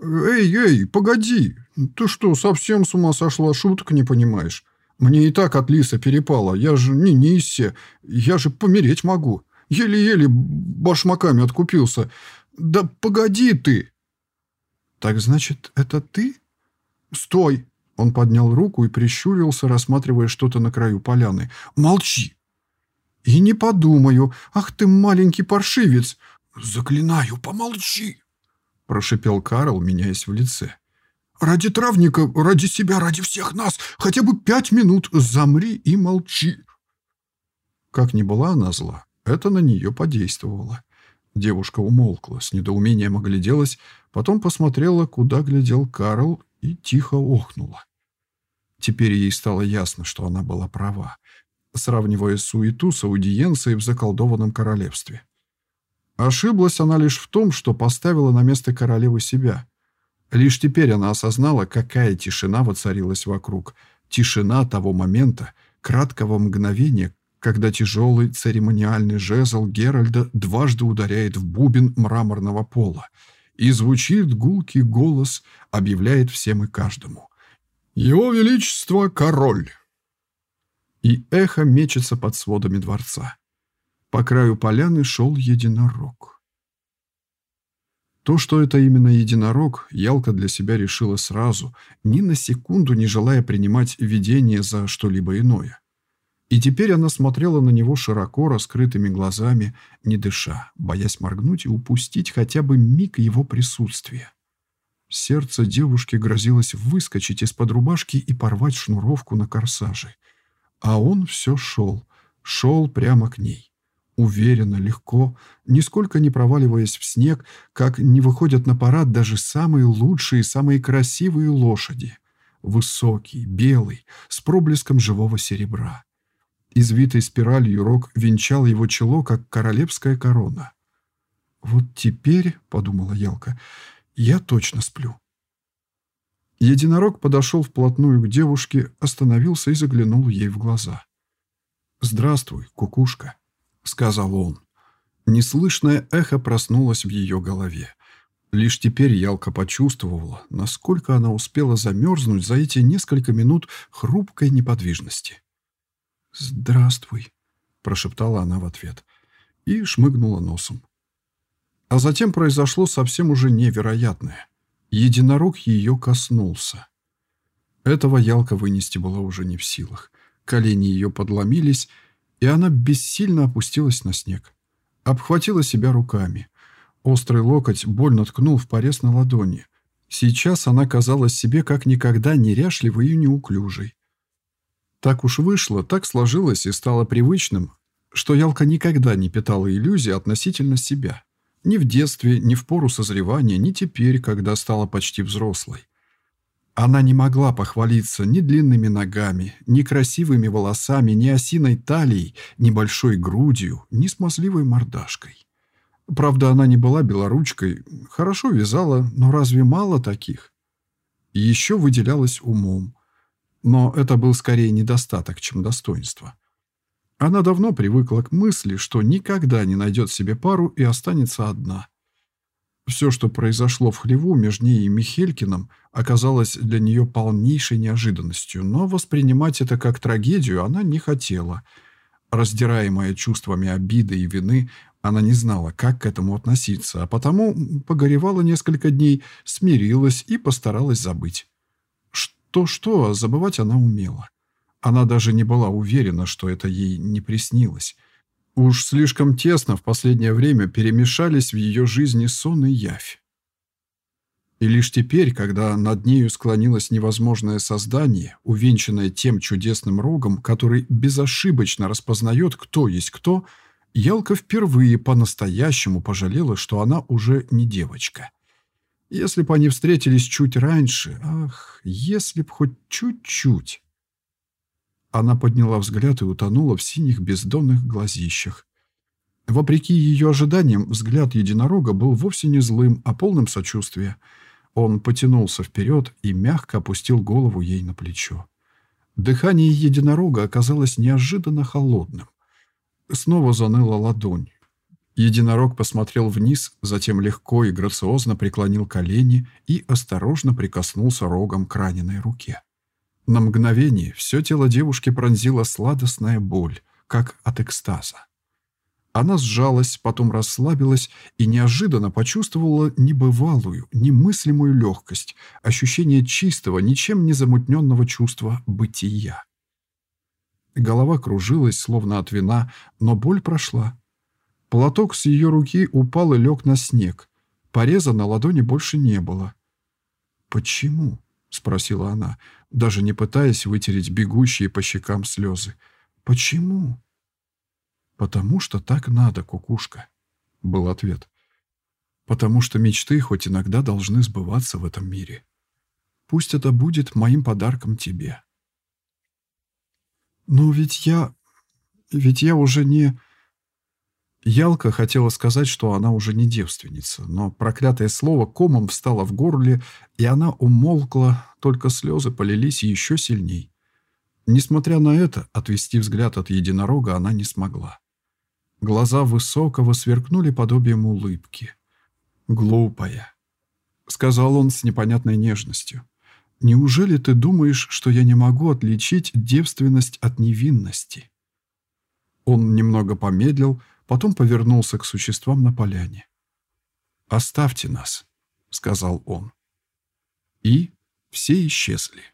«Эй, эй, погоди! Ты что, совсем с ума сошла, шуток не понимаешь? Мне и так от лиса перепало. Я же не Ниссе. Я же помереть могу. Еле-еле башмаками откупился. Да погоди ты!» «Так значит, это ты?» «Стой!» Он поднял руку и прищурился, рассматривая что-то на краю поляны. «Молчи!» «И не подумаю. Ах ты маленький паршивец!» «Заклинаю, помолчи!» Прошипел Карл, меняясь в лице. Ради травника, ради себя, ради всех нас, хотя бы пять минут замри и молчи. Как ни была она зла, это на нее подействовало. Девушка умолкла, с недоумением огляделась, потом посмотрела, куда глядел Карл, и тихо охнула. Теперь ей стало ясно, что она была права, сравнивая суету с аудиенцией в заколдованном королевстве. Ошиблась она лишь в том, что поставила на место королевы себя — Лишь теперь она осознала, какая тишина воцарилась вокруг. Тишина того момента, краткого мгновения, когда тяжелый церемониальный жезл Геральда дважды ударяет в бубен мраморного пола. И звучит гулкий голос, объявляет всем и каждому. «Его Величество – король!» И эхо мечется под сводами дворца. По краю поляны шел единорог. То, что это именно единорог, Ялка для себя решила сразу, ни на секунду не желая принимать видение за что-либо иное. И теперь она смотрела на него широко раскрытыми глазами, не дыша, боясь моргнуть и упустить хотя бы миг его присутствия. Сердце девушки грозилось выскочить из-под рубашки и порвать шнуровку на корсаже. А он все шел, шел прямо к ней. Уверенно, легко, нисколько не проваливаясь в снег, как не выходят на парад даже самые лучшие самые красивые лошади. Высокий, белый, с проблеском живого серебра. Извитой спиралью рог венчал его чело, как королевская корона. «Вот теперь, — подумала Ялка, — я точно сплю». Единорог подошел вплотную к девушке, остановился и заглянул ей в глаза. «Здравствуй, кукушка», — сказал он. Неслышное эхо проснулось в ее голове. Лишь теперь Ялка почувствовала, насколько она успела замерзнуть за эти несколько минут хрупкой неподвижности. «Здравствуй», — прошептала она в ответ и шмыгнула носом. А затем произошло совсем уже невероятное. Единорог ее коснулся. Этого Ялка вынести была уже не в силах. Колени ее подломились, и она бессильно опустилась на снег. Обхватила себя руками. Острый локоть больно ткнул в порез на ладони. Сейчас она казалась себе как никогда неряшливой и неуклюжей. Так уж вышло, так сложилось и стало привычным, что Ялка никогда не питала иллюзий относительно себя. Ни в детстве, ни в пору созревания, ни теперь, когда стала почти взрослой. Она не могла похвалиться ни длинными ногами, ни красивыми волосами, ни осиной талией, ни большой грудью, ни смазливой мордашкой. Правда, она не была белоручкой, хорошо вязала, но разве мало таких? еще выделялась умом. Но это был скорее недостаток, чем достоинство. Она давно привыкла к мысли, что никогда не найдет себе пару и останется одна. Все, что произошло в хлеву между ней и Михелькиным, оказалось для нее полнейшей неожиданностью, но воспринимать это как трагедию она не хотела. Раздираемая чувствами обиды и вины, она не знала, как к этому относиться, а потому погоревала несколько дней, смирилась и постаралась забыть. То-что, забывать она умела. Она даже не была уверена, что это ей не приснилось. Уж слишком тесно в последнее время перемешались в ее жизни сон и явь. И лишь теперь, когда над нею склонилось невозможное создание, увенчанное тем чудесным рогом, который безошибочно распознает, кто есть кто, Ялка впервые по-настоящему пожалела, что она уже не девочка. Если бы они встретились чуть раньше, ах, если б хоть чуть-чуть. Она подняла взгляд и утонула в синих бездонных глазищах. Вопреки ее ожиданиям, взгляд единорога был вовсе не злым, а полным сочувствия. Он потянулся вперед и мягко опустил голову ей на плечо. Дыхание единорога оказалось неожиданно холодным. Снова заныла ладонь. Единорог посмотрел вниз, затем легко и грациозно преклонил колени и осторожно прикоснулся рогом к раненой руке. На мгновение все тело девушки пронзила сладостная боль, как от экстаза. Она сжалась, потом расслабилась и неожиданно почувствовала небывалую, немыслимую легкость, ощущение чистого, ничем не замутненного чувства бытия. Голова кружилась, словно от вина, но боль прошла. Платок с ее руки упал и лег на снег. Пореза на ладони больше не было. «Почему?» — спросила она, даже не пытаясь вытереть бегущие по щекам слезы. «Почему?» «Потому что так надо, кукушка», — был ответ. «Потому что мечты хоть иногда должны сбываться в этом мире. Пусть это будет моим подарком тебе». «Но ведь я... ведь я уже не...» Ялка хотела сказать, что она уже не девственница, но проклятое слово комом встало в горле, и она умолкла, только слезы полились еще сильней. Несмотря на это, отвести взгляд от единорога она не смогла. Глаза высокого сверкнули подобием улыбки. «Глупая», — сказал он с непонятной нежностью. «Неужели ты думаешь, что я не могу отличить девственность от невинности?» Он немного помедлил, — потом повернулся к существам на поляне. «Оставьте нас», — сказал он. И все исчезли.